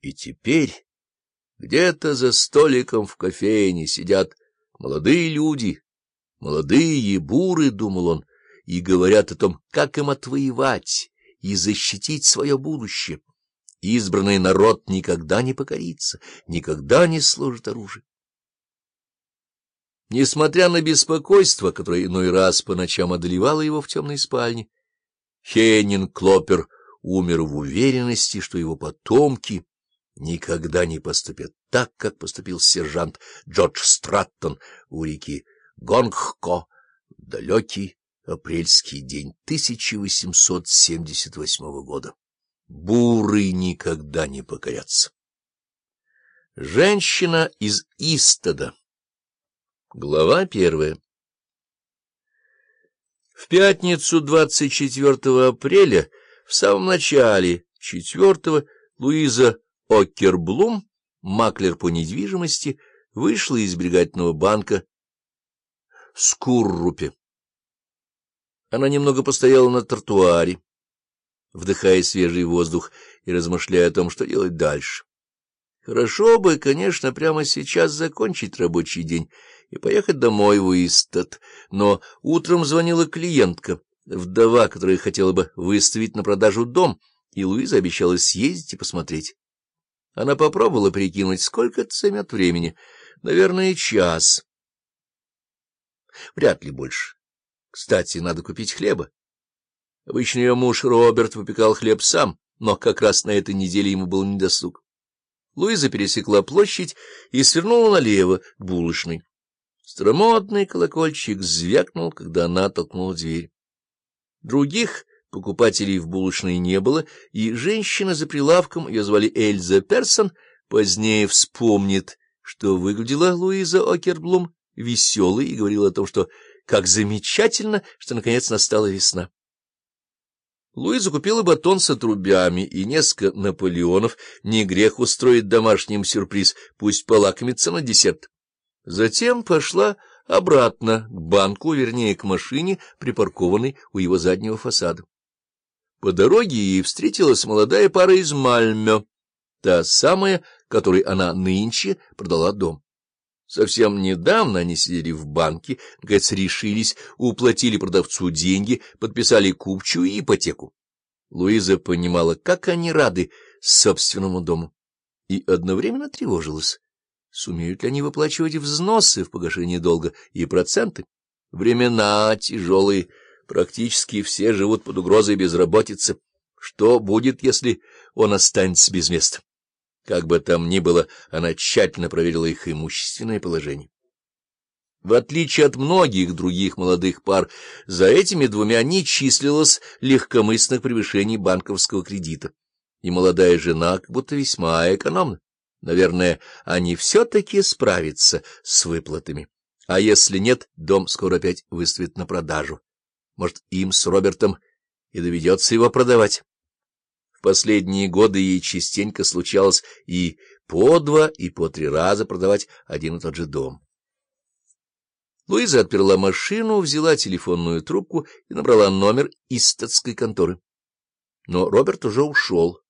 И теперь где-то за столиком в кофейне сидят молодые люди, молодые буры, — думал он, — и говорят о том, как им отвоевать и защитить свое будущее. Избранный народ никогда не покорится, никогда не сложит оружие. Несмотря на беспокойство, которое иной раз по ночам одолевало его в темной спальне, Хеннин Клопер умер в уверенности, что его потомки никогда не поступят так, как поступил сержант Джордж Страттон у реки Гонгхко в далекий апрельский день 1878 года. Буры никогда не покорятся. Женщина из Истода Глава первая В пятницу 24 апреля, в самом начале четвертого, Луиза Окерблум, маклер по недвижимости, вышла из сберегательного банка Скуррупе. Она немного постояла на тротуаре, вдыхая свежий воздух и размышляя о том, что делать дальше. Хорошо бы, конечно, прямо сейчас закончить рабочий день и поехать домой в Уистед, но утром звонила клиентка, вдова, которая хотела бы выставить на продажу дом, и Луиза обещала съездить и посмотреть. Она попробовала прикинуть, сколько это займет времени. Наверное, час. Вряд ли больше. Кстати, надо купить хлеба. Обычно ее муж Роберт выпекал хлеб сам, но как раз на этой неделе ему был недосуг. Луиза пересекла площадь и свернула налево, к булочной. Стромодный колокольчик звякнул, когда она толкнула дверь. Других покупателей в булочной не было, и женщина за прилавком, ее звали Эльза Персон, позднее вспомнит, что выглядела Луиза Окерблум веселой и говорила о том, что как замечательно, что наконец настала весна. Луиза купила батон с отрубями и несколько наполеонов. Не грех устроить домашним сюрприз, пусть полакомится на десерт. Затем пошла обратно к банку, вернее, к машине, припаркованной у его заднего фасада. По дороге ей встретилась молодая пара из Мальмё, та самая, которой она нынче продала дом. Совсем недавно они сидели в банке, наконец решились, уплатили продавцу деньги, подписали купчую и ипотеку. Луиза понимала, как они рады собственному дому, и одновременно тревожилась. Сумеют ли они выплачивать взносы в погашение долга и проценты? Времена тяжелые, практически все живут под угрозой безработицы. Что будет, если он останется без места? Как бы там ни было, она тщательно проверила их имущественное положение. В отличие от многих других молодых пар, за этими двумя не числилось легкомысленных превышений банковского кредита, и молодая жена как будто весьма экономна. Наверное, они все-таки справятся с выплатами. А если нет, дом скоро опять выставит на продажу. Может, им с Робертом и доведется его продавать. В последние годы ей частенько случалось и по два, и по три раза продавать один и тот же дом. Луиза отперла машину, взяла телефонную трубку и набрала номер истатской конторы. Но Роберт уже ушел.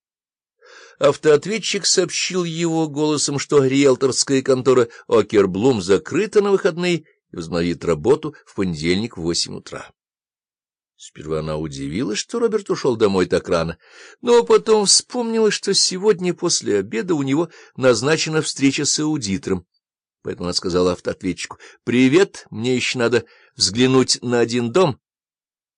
Автоответчик сообщил его голосом, что риэлторская контора Окерблум закрыта на выходные и возобновит работу в понедельник в восемь утра. Сперва она удивилась, что Роберт ушел домой так рано, но потом вспомнила, что сегодня после обеда у него назначена встреча с аудитором. Поэтому она сказала автоответчику, — Привет, мне еще надо взглянуть на один дом,